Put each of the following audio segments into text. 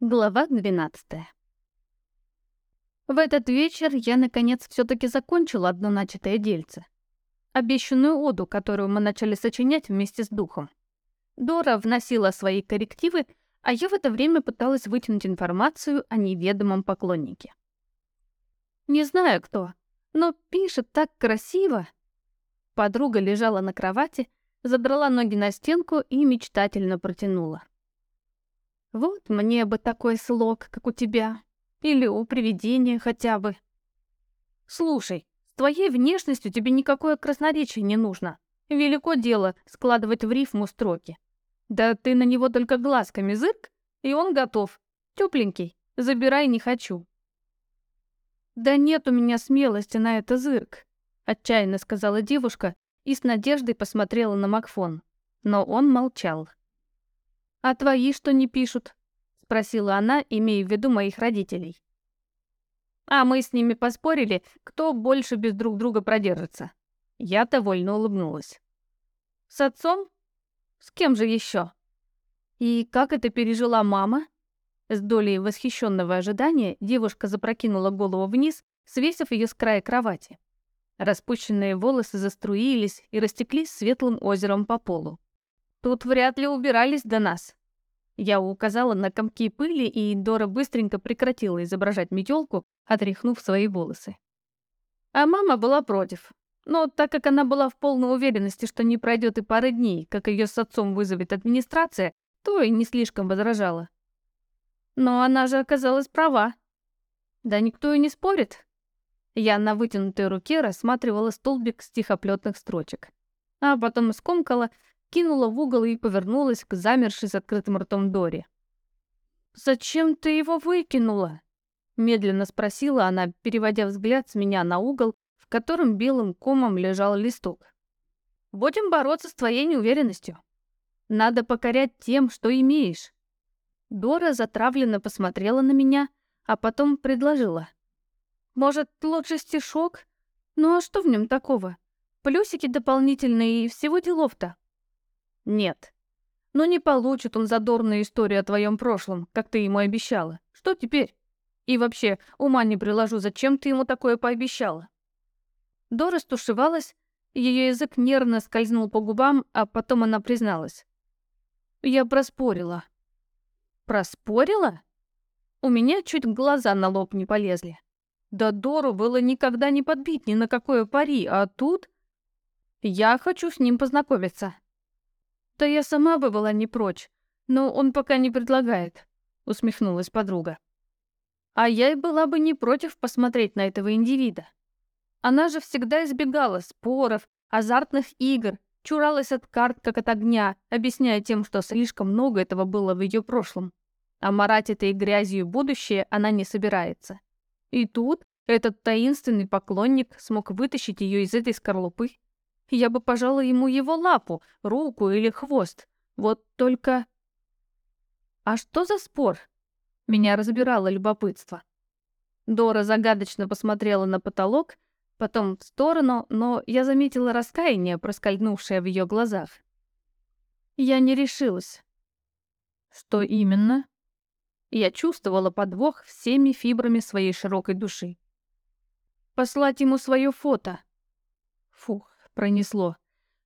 Глава 12 В этот вечер я, наконец, все таки закончила одно начатое дельце. Обещанную оду, которую мы начали сочинять вместе с духом. Дора вносила свои коррективы, а я в это время пыталась вытянуть информацию о неведомом поклоннике. Не знаю кто, но пишет так красиво. Подруга лежала на кровати, задрала ноги на стенку и мечтательно протянула. Вот мне бы такой слог, как у тебя. Или у привидения хотя бы. Слушай, с твоей внешностью тебе никакое красноречие не нужно. Велико дело складывать в рифму строки. Да ты на него только глазками зырк, и он готов. Тепленький, забирай не хочу. Да нет у меня смелости на это зырк, отчаянно сказала девушка и с надеждой посмотрела на Макфон. Но он молчал. «А твои что не пишут?» — спросила она, имея в виду моих родителей. А мы с ними поспорили, кто больше без друг друга продержится. Я довольно улыбнулась. «С отцом? С кем же еще? И как это пережила мама?» С долей восхищенного ожидания девушка запрокинула голову вниз, свесив ее с края кровати. Распущенные волосы заструились и растеклись светлым озером по полу. Тут вряд ли убирались до нас. Я указала на комки пыли, и Дора быстренько прекратила изображать метелку, отряхнув свои волосы. А мама была против. Но так как она была в полной уверенности, что не пройдет и пары дней, как ее с отцом вызовет администрация, то и не слишком возражала. Но она же оказалась права. Да никто и не спорит. Я на вытянутой руке рассматривала столбик стихоплетных строчек. А потом скомкала кинула в угол и повернулась к замершей с открытым ртом Дори. «Зачем ты его выкинула?» Медленно спросила она, переводя взгляд с меня на угол, в котором белым комом лежал листок. «Будем бороться с твоей неуверенностью. Надо покорять тем, что имеешь». Дора затравленно посмотрела на меня, а потом предложила. «Может, лучше стишок? Ну а что в нем такого? Плюсики дополнительные и всего делов-то». Нет. Но не получит он задорную историю о твоем прошлом, как ты ему обещала. Что теперь? И вообще, ума не приложу, зачем ты ему такое пообещала? Дора стушевалась, ее язык нервно скользнул по губам, а потом она призналась. Я проспорила. Проспорила? У меня чуть глаза на лоб не полезли. Да Дору было никогда не подбить ни на какое пари, а тут... Я хочу с ним познакомиться. «Да я сама бы была не прочь, но он пока не предлагает», — усмехнулась подруга. «А я и была бы не против посмотреть на этого индивида. Она же всегда избегала споров, азартных игр, чуралась от карт, как от огня, объясняя тем, что слишком много этого было в ее прошлом. А марать этой грязью будущее она не собирается. И тут этот таинственный поклонник смог вытащить ее из этой скорлупы. Я бы пожала ему его лапу, руку или хвост. Вот только... А что за спор? Меня разбирало любопытство. Дора загадочно посмотрела на потолок, потом в сторону, но я заметила раскаяние, проскользнувшее в ее глазах. Я не решилась. Что именно? Я чувствовала подвох всеми фибрами своей широкой души. Послать ему свое фото. Фух, Пронесло.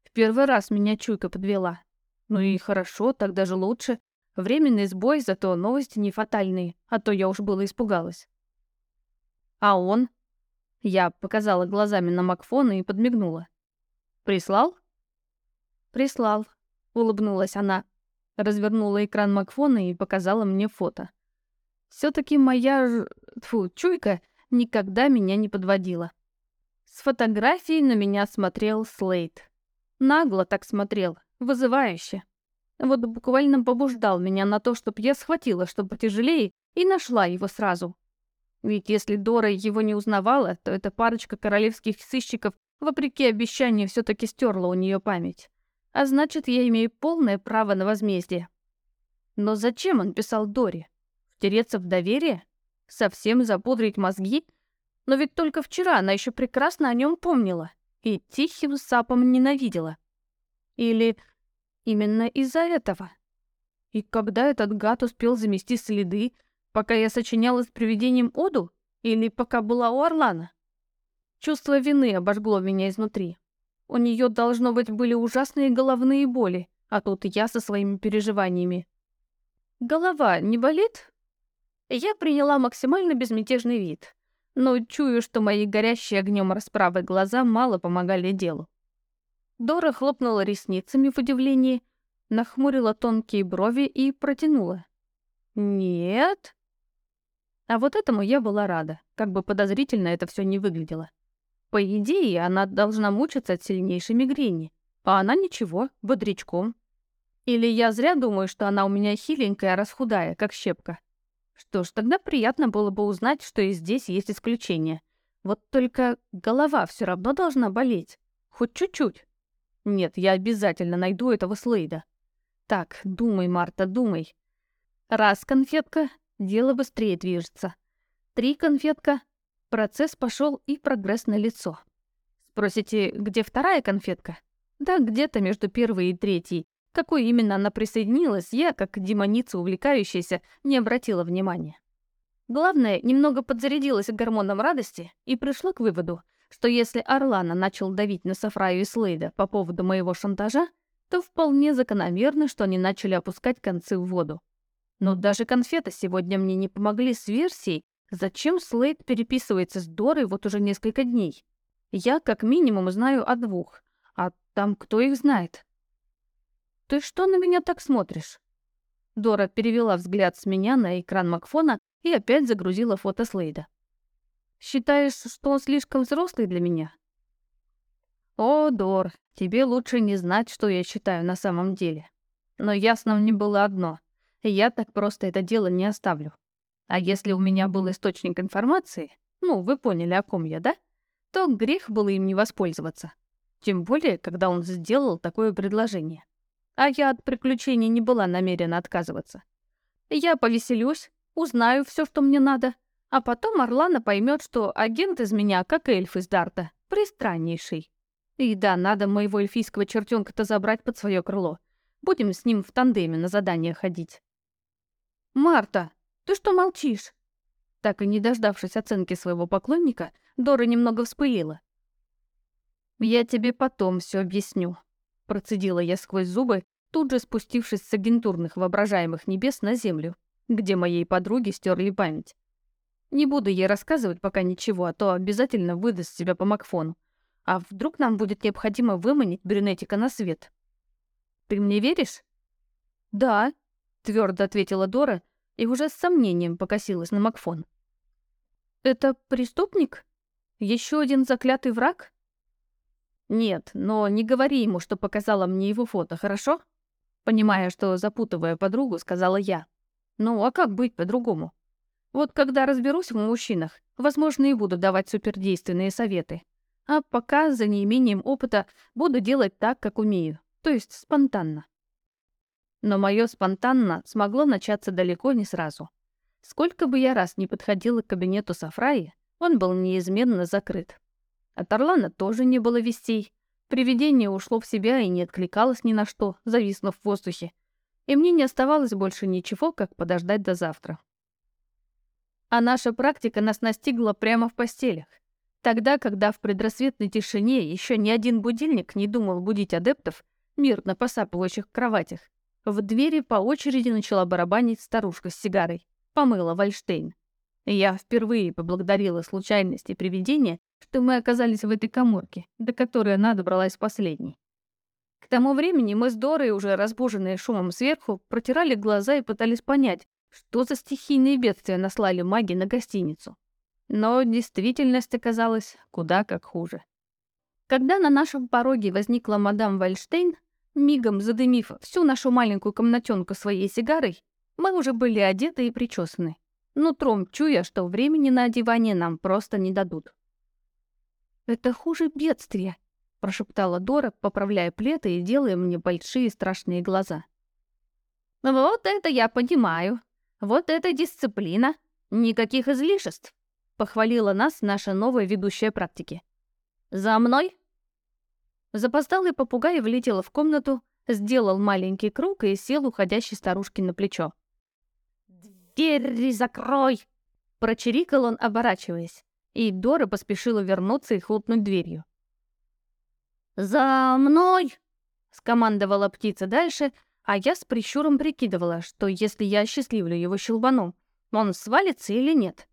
В первый раз меня чуйка подвела. Ну и хорошо, так даже лучше. Временный сбой, зато новости не фатальные, а то я уж было испугалась. А он? Я показала глазами на Макфона и подмигнула. «Прислал?» «Прислал», — улыбнулась она. Развернула экран Макфона и показала мне фото. все таки моя. Тьфу, чуйка никогда меня не подводила. С фотографией на меня смотрел Слейд. Нагло так смотрел, вызывающе. Вот буквально побуждал меня на то, чтобы я схватила что потяжелее и нашла его сразу. Ведь если Дора его не узнавала, то эта парочка королевских сыщиков, вопреки обещанию, все таки стерла у нее память. А значит, я имею полное право на возмездие. Но зачем он писал Доре? Втереться в доверие? Совсем запудрить мозги — но ведь только вчера она еще прекрасно о нем помнила и тихим сапом ненавидела. Или именно из-за этого? И когда этот гад успел замести следы, пока я сочиняла с привидением Оду? Или пока была у Орлана? Чувство вины обожгло меня изнутри. У нее должно быть были ужасные головные боли, а тут я со своими переживаниями. Голова не болит? Я приняла максимально безмятежный вид, но чую, что мои горящие огнем расправы глаза мало помогали делу. Дора хлопнула ресницами в удивлении, нахмурила тонкие брови и протянула. «Нет?» А вот этому я была рада, как бы подозрительно это все не выглядело. По идее, она должна мучиться от сильнейшей мигрени. А она ничего, бодрячком. Или я зря думаю, что она у меня хиленькая, расхудая, как щепка. Что ж, тогда приятно было бы узнать, что и здесь есть исключение. Вот только голова все равно должна болеть. Хоть чуть-чуть. Нет, я обязательно найду этого Слейда. Так, думай, Марта, думай. Раз конфетка, дело быстрее движется. Три конфетка, Процесс пошел и прогресс на лицо. Спросите, где вторая конфетка? Да, где-то между первой и третьей. Какой именно она присоединилась, я, как демоница увлекающаяся, не обратила внимания. Главное, немного подзарядилась гормоном радости и пришла к выводу, что если Орлана начал давить на Сафраю и Слейда по поводу моего шантажа, то вполне закономерно, что они начали опускать концы в воду. Но даже конфеты сегодня мне не помогли с версией, Зачем Слейд переписывается с Дорой вот уже несколько дней? Я как минимум знаю о двух, а там кто их знает? Ты что на меня так смотришь? Дора перевела взгляд с меня на экран Макфона и опять загрузила фото Слейда. Считаешь, что он слишком взрослый для меня? О, Дор, тебе лучше не знать, что я считаю на самом деле. Но ясно мне было одно. Я так просто это дело не оставлю. А если у меня был источник информации, ну, вы поняли, о ком я, да? То грех было им не воспользоваться. Тем более, когда он сделал такое предложение. А я от приключений не была намерена отказываться. Я повеселюсь, узнаю все, что мне надо, а потом Орлана поймет, что агент из меня, как эльф из Дарта, пристраннейший. И да, надо моего эльфийского чертенка-то забрать под свое крыло. Будем с ним в тандеме на задание ходить. «Марта!» Ты что молчишь?» Так и не дождавшись оценки своего поклонника, Дора немного вспылила. «Я тебе потом все объясню», — процедила я сквозь зубы, тут же спустившись с агентурных воображаемых небес на землю, где моей подруге стерли память. Не буду ей рассказывать пока ничего, а то обязательно выдаст себя по Макфону. А вдруг нам будет необходимо выманить брюнетика на свет? Ты мне веришь? Да, твердо ответила Дора, и уже с сомнением покосилась на Макфон. «Это преступник? Еще один заклятый враг?» «Нет, но не говори ему, что показала мне его фото, хорошо?» Понимая, что запутывая подругу, сказала я. «Ну, а как быть по-другому? Вот когда разберусь в мужчинах, возможно, и буду давать супердейственные советы. А пока, за неимением опыта, буду делать так, как умею, то есть спонтанно. Но мое спонтанно смогло начаться далеко не сразу. Сколько бы я раз не подходила к кабинету Сафраи, он был неизменно закрыт. От Орлана тоже не было вестей. Привидение ушло в себя и не откликалось ни на что, зависнув в воздухе. И мне не оставалось больше ничего, как подождать до завтра. А наша практика нас настигла прямо в постелях. Тогда, когда в предрассветной тишине еще ни один будильник не думал будить адептов, мирно посапывающих кроватях, в двери по очереди начала барабанить старушка с сигарой. Помыла Вальштейн. Я впервые поблагодарила случайности привидения, что мы оказались в этой коморке, до которой она добралась последней. К тому времени мы с Дорой, уже разбуженные шумом сверху, протирали глаза и пытались понять, что за стихийные бедствия наслали маги на гостиницу. Но действительность оказалась куда как хуже. Когда на нашем пороге возникла мадам Вальштейн, Мигом задымив всю нашу маленькую комнатенку своей сигарой, мы уже были одеты и причесаны. Нутром чуя, что времени на одевание нам просто не дадут. «Это хуже бедствия», — прошептала Дора, поправляя плед и делая мне большие страшные глаза. «Вот это я понимаю. Вот это дисциплина. Никаких излишеств», — похвалила нас наша новая ведущая практики. «За мной!» Запоздалый попугай влетела в комнату, сделал маленький круг и сел уходящей старушке на плечо. «Двери закрой!» — прочирикал он, оборачиваясь, и Дора поспешила вернуться и хлопнуть дверью. «За мной!» — скомандовала птица дальше, а я с прищуром прикидывала, что если я осчастливлю его щелбаном, он свалится или нет.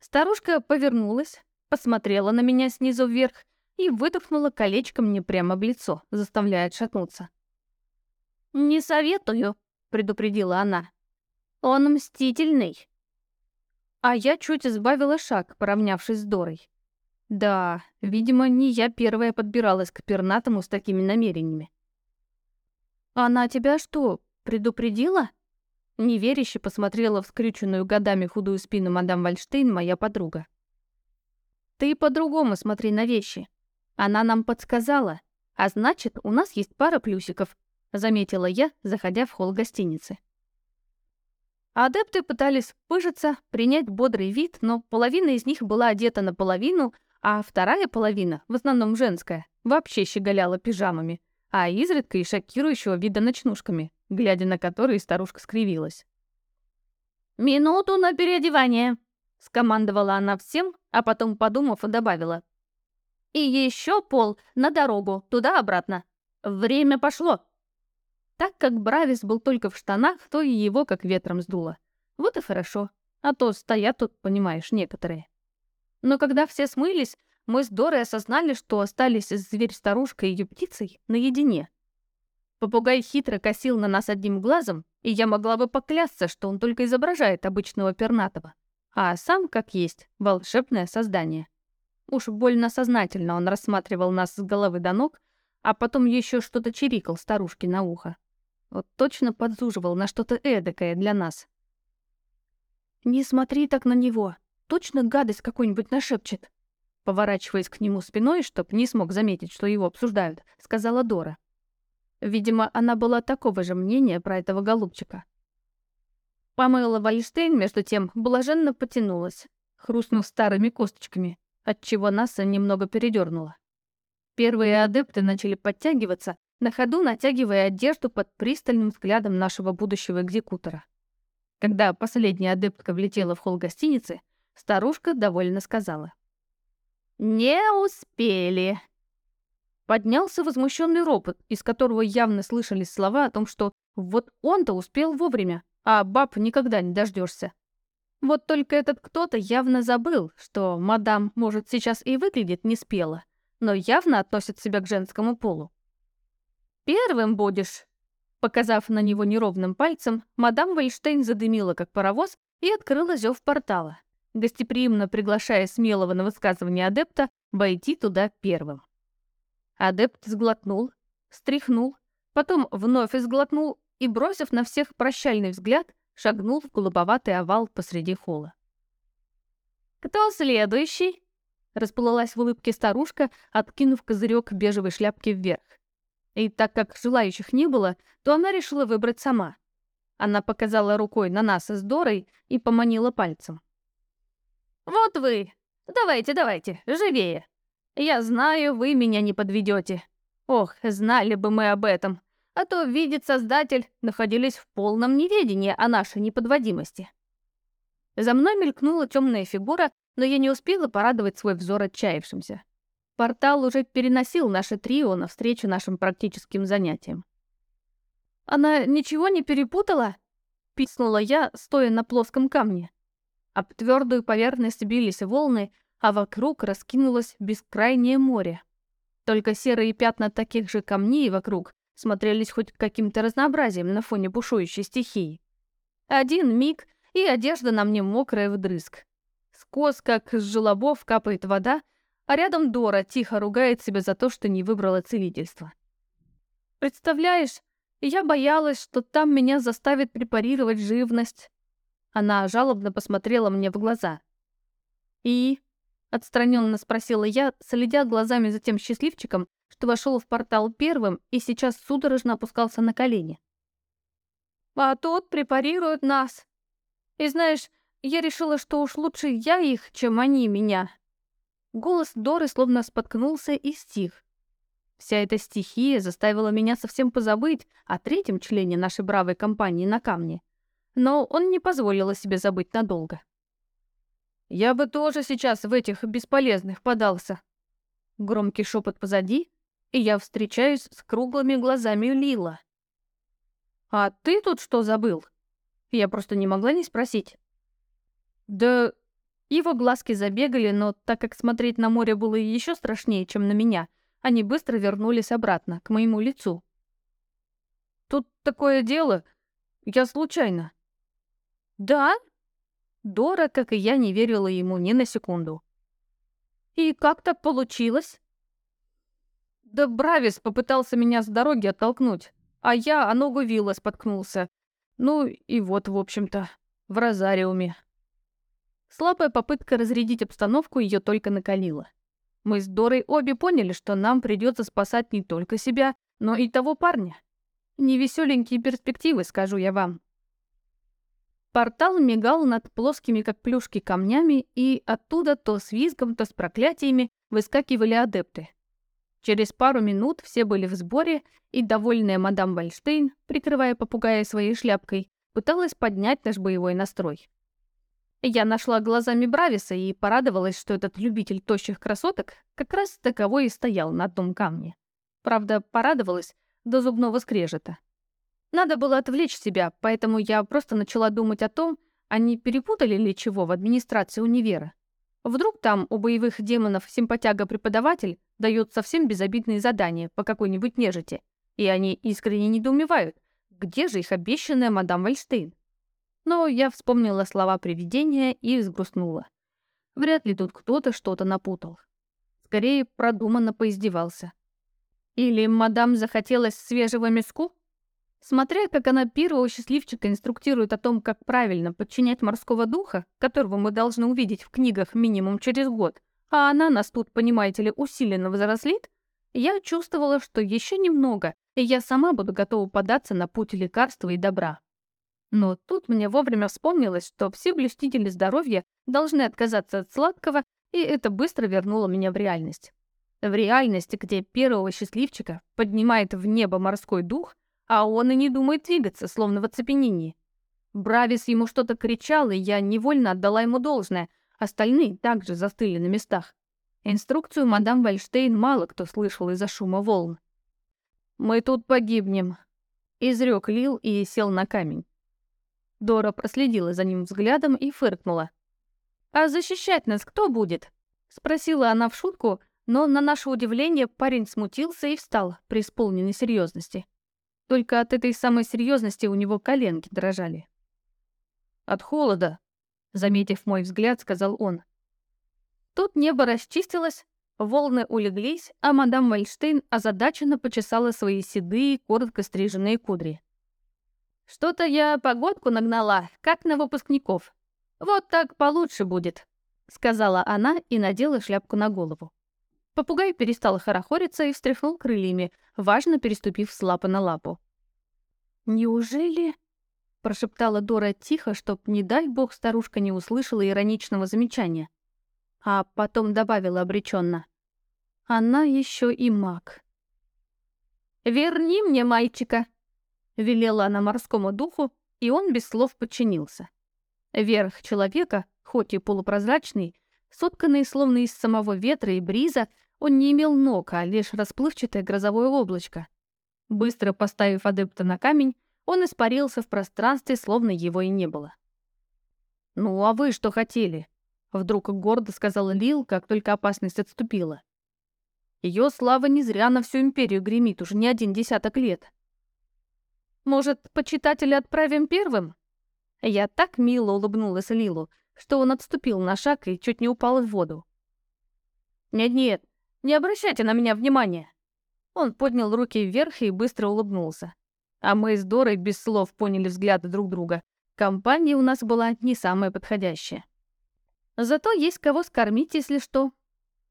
Старушка повернулась, посмотрела на меня снизу вверх и выдохнула колечко мне прямо в лицо, заставляя отшатнуться. «Не советую», — предупредила она. «Он мстительный». А я чуть избавила шаг, поравнявшись с Дорой. Да, видимо, не я первая подбиралась к пернатому с такими намерениями. «Она тебя что, предупредила?» Неверяще посмотрела в скрюченную годами худую спину мадам Вальштейн моя подруга. «Ты по-другому смотри на вещи. Она нам подсказала, а значит, у нас есть пара плюсиков», заметила я, заходя в холл гостиницы. Адепты пытались пыжиться, принять бодрый вид, но половина из них была одета наполовину, а вторая половина, в основном женская, вообще щеголяла пижамами, а изредка и шокирующего вида ночнушками, глядя на которые старушка скривилась. «Минуту на переодевание!» — скомандовала она всем, а потом, подумав, добавила. «И еще пол на дорогу, туда-обратно. Время пошло!» Так как Бравис был только в штанах, то и его как ветром сдуло. Вот и хорошо, а то стоят тут, понимаешь, некоторые. Но когда все смылись, мы с Дорой осознали, что остались зверь-старушкой и ее птицей наедине. Попугай хитро косил на нас одним глазом, и я могла бы поклясться, что он только изображает обычного пернатого, а сам, как есть, волшебное создание. Уж больно сознательно он рассматривал нас с головы до ног, а потом еще что-то чирикал старушке на ухо. Вот точно подзуживал на что-то эдакое для нас. «Не смотри так на него, точно гадость какую-нибудь нашепчет», поворачиваясь к нему спиной, чтоб не смог заметить, что его обсуждают, сказала Дора. Видимо, она была такого же мнения про этого голубчика. Памела Вальштейн, между тем, блаженно потянулась, хрустнув старыми косточками, отчего нас немного передернуло. Первые адепты начали подтягиваться, на ходу натягивая одежду под пристальным взглядом нашего будущего экзекутора. Когда последняя адептка влетела в холл гостиницы, старушка довольно сказала — «Не успели!» Поднялся возмущенный ропот, из которого явно слышались слова о том, что вот он-то успел вовремя, а баб никогда не дождешься. Вот только этот кто-то явно забыл, что мадам, может, сейчас и выглядит неспело, но явно относит себя к женскому полу. «Первым будешь!» Показав на него неровным пальцем, мадам Вальштейн задымила, как паровоз, и открыла зев портала гостеприимно приглашая смелого на высказывание адепта войти туда первым. Адепт сглотнул, стряхнул, потом вновь изглотнул и, бросив на всех прощальный взгляд, шагнул в голубоватый овал посреди холла. «Кто следующий?» — расплылась в улыбке старушка, откинув козырек бежевой шляпки вверх. И так как желающих не было, то она решила выбрать сама. Она показала рукой на нас с Дорой и поманила пальцем. «Вот вы! Давайте, давайте, живее! Я знаю, вы меня не подведете. Ох, знали бы мы об этом, а то, видит Создатель, находились в полном неведении о нашей неподводимости». За мной мелькнула темная фигура, но я не успела порадовать свой взор отчаявшимся. Портал уже переносил наше трио навстречу нашим практическим занятиям. «Она ничего не перепутала?» — писнула я, стоя на плоском камне. Об твердую поверхность бились волны, а вокруг раскинулось бескрайнее море. Только серые пятна таких же камней вокруг смотрелись хоть каким-то разнообразием на фоне бушующей стихии. Один миг, и одежда на мне мокрая вдрызг. Скос, как с желобов, капает вода, а рядом Дора тихо ругает себя за то, что не выбрала целительство. Представляешь, я боялась, что там меня заставят препарировать живность, она жалобно посмотрела мне в глаза. «И?» — отстраненно спросила я, следя глазами за тем счастливчиком, что вошел в портал первым и сейчас судорожно опускался на колени. «А тут препарируют нас. И знаешь, я решила, что уж лучше я их, чем они меня». Голос Доры словно споткнулся и стих. Вся эта стихия заставила меня совсем позабыть о третьем члене нашей бравой компании на камне. Но он не позволил о себе забыть надолго. «Я бы тоже сейчас в этих бесполезных подался». Громкий шепот позади, и я встречаюсь с круглыми глазами Лила. «А ты тут что забыл?» Я просто не могла не спросить. «Да...» Его глазки забегали, но так как смотреть на море было еще страшнее, чем на меня, они быстро вернулись обратно, к моему лицу. «Тут такое дело. Я случайно». «Да?» Дора, как и я, не верила ему ни на секунду. «И как так получилось?» «Да Бравис попытался меня с дороги оттолкнуть, а я о ногу вилла споткнулся. Ну и вот, в общем-то, в розариуме». Слабая попытка разрядить обстановку ее только накалила. Мы с Дорой обе поняли, что нам придется спасать не только себя, но и того парня. Невеселенькие перспективы, скажу я вам. Портал мигал над плоскими, как плюшки, камнями, и оттуда то с визгом, то с проклятиями выскакивали адепты. Через пару минут все были в сборе, и довольная мадам Вальштейн, прикрывая попугая своей шляпкой, пыталась поднять наш боевой настрой. Я нашла глазами Брависа и порадовалась, что этот любитель тощих красоток как раз таковой и стоял на том камне. Правда, порадовалась до зубного скрежета. Надо было отвлечь себя, поэтому я просто начала думать о том, а не перепутали ли чего в администрации универа. Вдруг там у боевых демонов симпатяга-преподаватель дает совсем безобидные задания по какой-нибудь нежити, и они искренне недоумевают, где же их обещанная мадам Вальштейн. Но я вспомнила слова привидения и взгрустнула. Вряд ли тут кто-то что-то напутал. Скорее, продуманно поиздевался. Или мадам захотелось свежего мяску? Смотря, как она первого счастливчика инструктирует о том, как правильно подчинять морского духа, которого мы должны увидеть в книгах минимум через год, а она нас тут, понимаете ли, усиленно взрослит, я чувствовала, что еще немного, и я сама буду готова податься на путь лекарства и добра. Но тут мне вовремя вспомнилось, что все блюстители здоровья должны отказаться от сладкого, и это быстро вернуло меня в реальность. В реальности, где первого счастливчика поднимает в небо морской дух, а он и не думает двигаться, словно в оцепенении. Бравис ему что-то кричал, и я невольно отдала ему должное. Остальные также застыли на местах. Инструкцию мадам Вальштейн мало кто слышал из-за шума волн. «Мы тут погибнем», — изрек Лил и сел на камень. Дора проследила за ним взглядом и фыркнула. «А защищать нас кто будет?» — спросила она в шутку, но на наше удивление парень смутился и встал при исполненной серьезности. Только от этой самой серьезности у него коленки дрожали. «От холода», — заметив мой взгляд, сказал он. Тут небо расчистилось, волны улеглись, а мадам Вальштейн озадаченно почесала свои седые, коротко стриженные кудри. «Что-то я погодку нагнала, как на выпускников. Вот так получше будет», — сказала она и надела шляпку на голову. Попугай перестал хорохориться и встряхнул крыльями, важно переступив с лапы на лапу. «Неужели...» — прошептала Дора тихо, чтоб, не дай бог, старушка не услышала ироничного замечания. А потом добавила обреченно. «Она еще и маг». «Верни мне мальчика!» — велела она морскому духу, и он без слов подчинился. Верх человека, хоть и полупрозрачный, сотканный словно из самого ветра и бриза, он не имел ног, а лишь расплывчатое грозовое облачко. Быстро поставив адепта на камень, он испарился в пространстве, словно его и не было. «Ну, а вы что хотели?» — вдруг гордо сказала Лил, как только опасность отступила. Ее слава не зря на всю империю гремит уже не один десяток лет. «Может, почитателя отправим первым?» Я так мило улыбнулась Лилу, что он отступил на шаг и чуть не упал в воду. «Нет-нет, не обращайте на меня внимания!» Он поднял руки вверх и быстро улыбнулся. А мы с Дорой без слов поняли взгляды друг друга. Компания у нас была не самая подходящая. Зато есть кого скормить, если что.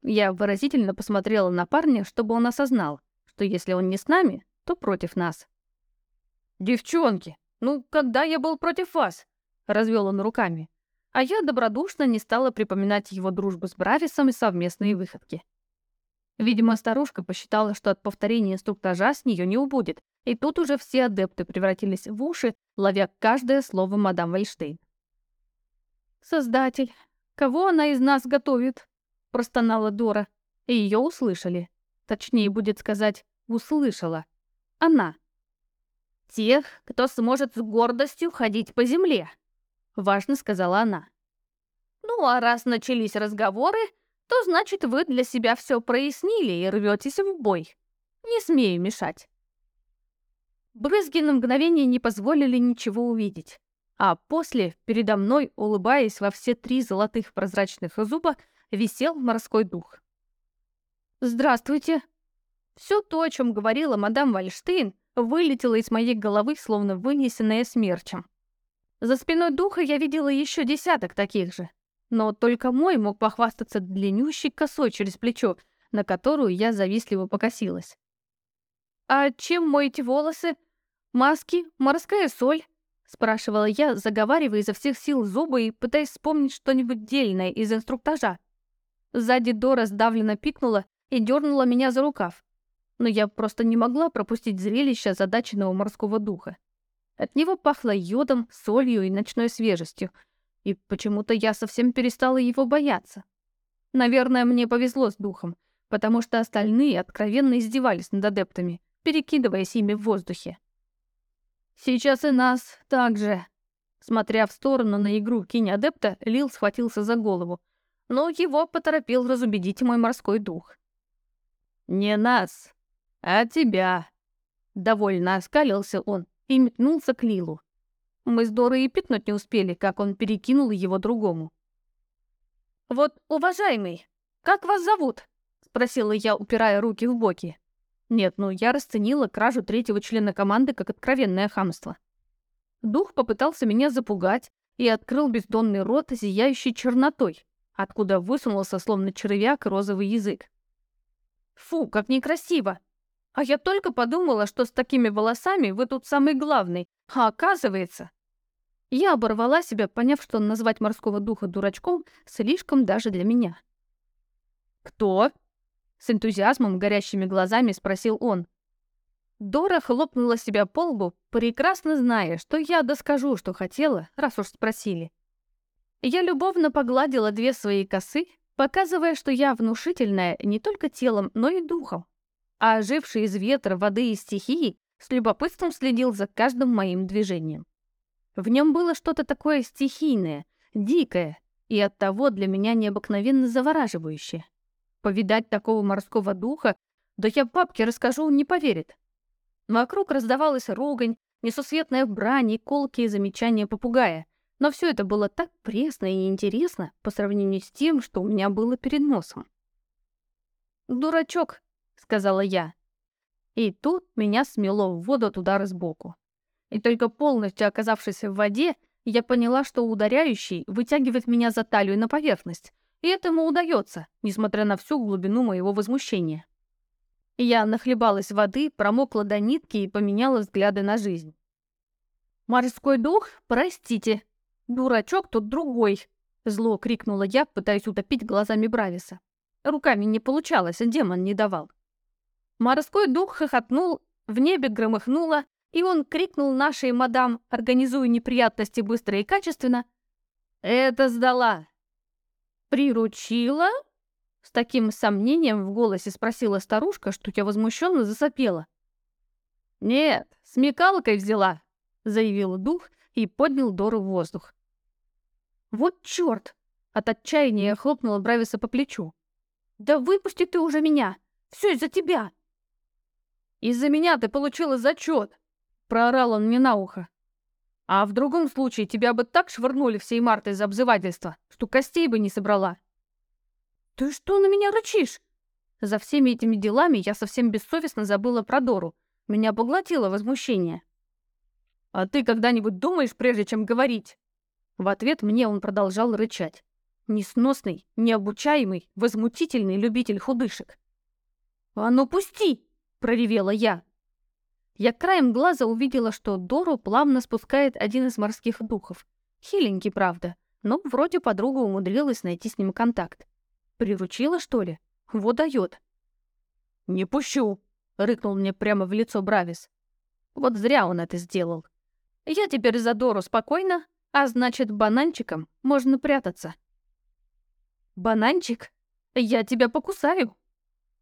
Я выразительно посмотрела на парня, чтобы он осознал, что если он не с нами, то против нас. «Девчонки, ну когда я был против вас?» — развел он руками. А я добродушно не стала припоминать его дружбу с Брависом и совместные выходки. Видимо, старушка посчитала, что от повторения инструктажа с нее не убудет, и тут уже все адепты превратились в уши, ловя каждое слово мадам Вальштейн. «Создатель, кого она из нас готовит?» — простонала Дора, и ее услышали. Точнее, будет сказать, услышала. Она. «Тех, кто сможет с гордостью ходить по земле», — важно сказала она. «Ну, а раз начались разговоры, то значит вы для себя все прояснили и рветесь в бой. Не смею мешать». Брызги на мгновение не позволили ничего увидеть. А после, передо мной, улыбаясь во все три золотых прозрачных зуба, висел морской дух. «Здравствуйте!» Все то, о чем говорила мадам Вальштейн, вылетело из моей головы, словно вынесенное смерчем. За спиной духа я видела еще десяток таких же, но только мой мог похвастаться длиннющей косой через плечо, на которую я завистливо покосилась. «А чем моете волосы? Маски? Морская соль?» — спрашивала я, заговаривая изо всех сил зубы и пытаясь вспомнить что-нибудь дельное из инструктажа. Сзади Дора сдавленно пикнула и дернула меня за рукав. Но я просто не могла пропустить зрелище озадаченного морского духа. От него пахло йодом, солью и ночной свежестью, и почему-то я совсем перестала его бояться. Наверное, мне повезло с духом, потому что остальные откровенно издевались над адептами, перекидываясь ими в воздухе. Сейчас и нас так же. Смотря в сторону на игру кинь-адепта, Лил схватился за голову, но его поторопил разубедить мой морской дух. «Не нас, а тебя!» Довольно оскалился он и метнулся к Лилу. Мы с Дорой и пикнуть не успели, как он перекинул его другому. «Вот, уважаемый, как вас зовут?» — спросила я, упирая руки в боки. Нет, ну я расценила кражу третьего члена команды как откровенное хамство. Дух попытался меня запугать и открыл бездонный рот, зияющий чернотой, откуда высунулся, словно червяк, розовый язык. «Фу, как некрасиво! А я только подумала, что с такими волосами вы тут самый главный, а оказывается...» Я оборвала себя, поняв, что назвать морского духа дурачком слишком даже для меня. «Кто?» С энтузиазмом, горящими глазами спросил он. Дора хлопнула себя по лбу, прекрасно зная, что я доскажу, что хотела, раз уж спросили. Я любовно погладила две свои косы, показывая, что я внушительная не только телом, но и духом. А оживший из ветра, воды и стихии с любопытством следил за каждым моим движением. В нем было что-то такое стихийное, дикое и оттого для меня необыкновенно завораживающее. Повидать такого морского духа, да я папке расскажу, не поверит. Вокруг раздавалась ругань, несусветная брань и колкие замечания попугая. Но все это было так пресно и интересно по сравнению с тем, что у меня было перед носом. «Дурачок», — сказала я. И тут меня смело в воду от удара сбоку. И только полностью оказавшись в воде, я поняла, что ударяющий вытягивает меня за талию на поверхность, и это ему удается, несмотря на всю глубину моего возмущения. Я нахлебалась воды, промокла до нитки и поменяла взгляды на жизнь. «Морской дух, простите. Дурачок тут другой!» Зло крикнула я, пытаясь утопить глазами Брависа. Руками не получалось, демон не давал. Морской дух хохотнул, в небе громыхнуло, и он крикнул нашей мадам, организуя неприятности быстро и качественно. «Это сдала! «Приручила?» С таким сомнением в голосе спросила старушка, что я возмущенно засопела. «Нет, смекалкой взяла», — заявил дух и поднял Дору в воздух. «Вот черт!» — от отчаяния хлопнула Брависа по плечу. «Да выпусти ты уже меня! Все из-за тебя!» «Из-за меня ты получила зачет!» — проорал он мне на ухо. А в другом случае тебя бы так швырнули всей Мартой за обзывательство, что костей бы не собрала. Ты что на меня рычишь? За всеми этими делами я совсем бессовестно забыла про Дору. Меня поглотило возмущение. А ты когда-нибудь думаешь, прежде чем говорить? В ответ мне он продолжал рычать. Несносный, необучаемый, возмутительный любитель худышек. «А ну пусти!» — проревела я. Я краем глаза увидела, что Дору плавно спускает один из морских духов. Хиленький, правда, но вроде подруга умудрилась найти с ним контакт. Приручила, что ли? Вот дает. «Не пущу!» — рыкнул мне прямо в лицо Бравис. Вот зря он это сделал. Я теперь за Дору спокойно, а значит, бананчиком можно прятаться. «Бананчик? Я тебя покусаю!»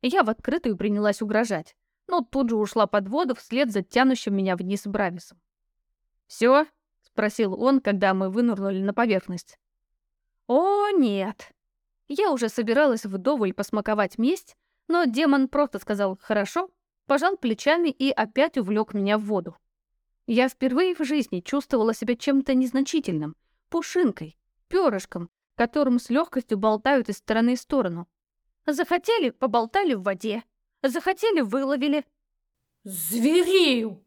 Я в открытую принялась угрожать, но тут же ушла под воду вслед за тянущим меня вниз Брависом. «Всё?» — спросил он, когда мы вынырнули на поверхность. «О, нет!» Я уже собиралась вдоволь посмаковать месть, но демон просто сказал «хорошо», пожал плечами и опять увлек меня в воду. Я впервые в жизни чувствовала себя чем-то незначительным, пушинкой, перышком, которым с легкостью болтают из стороны в сторону. Захотели — поболтали в воде, захотели — выловили. «Зверею!»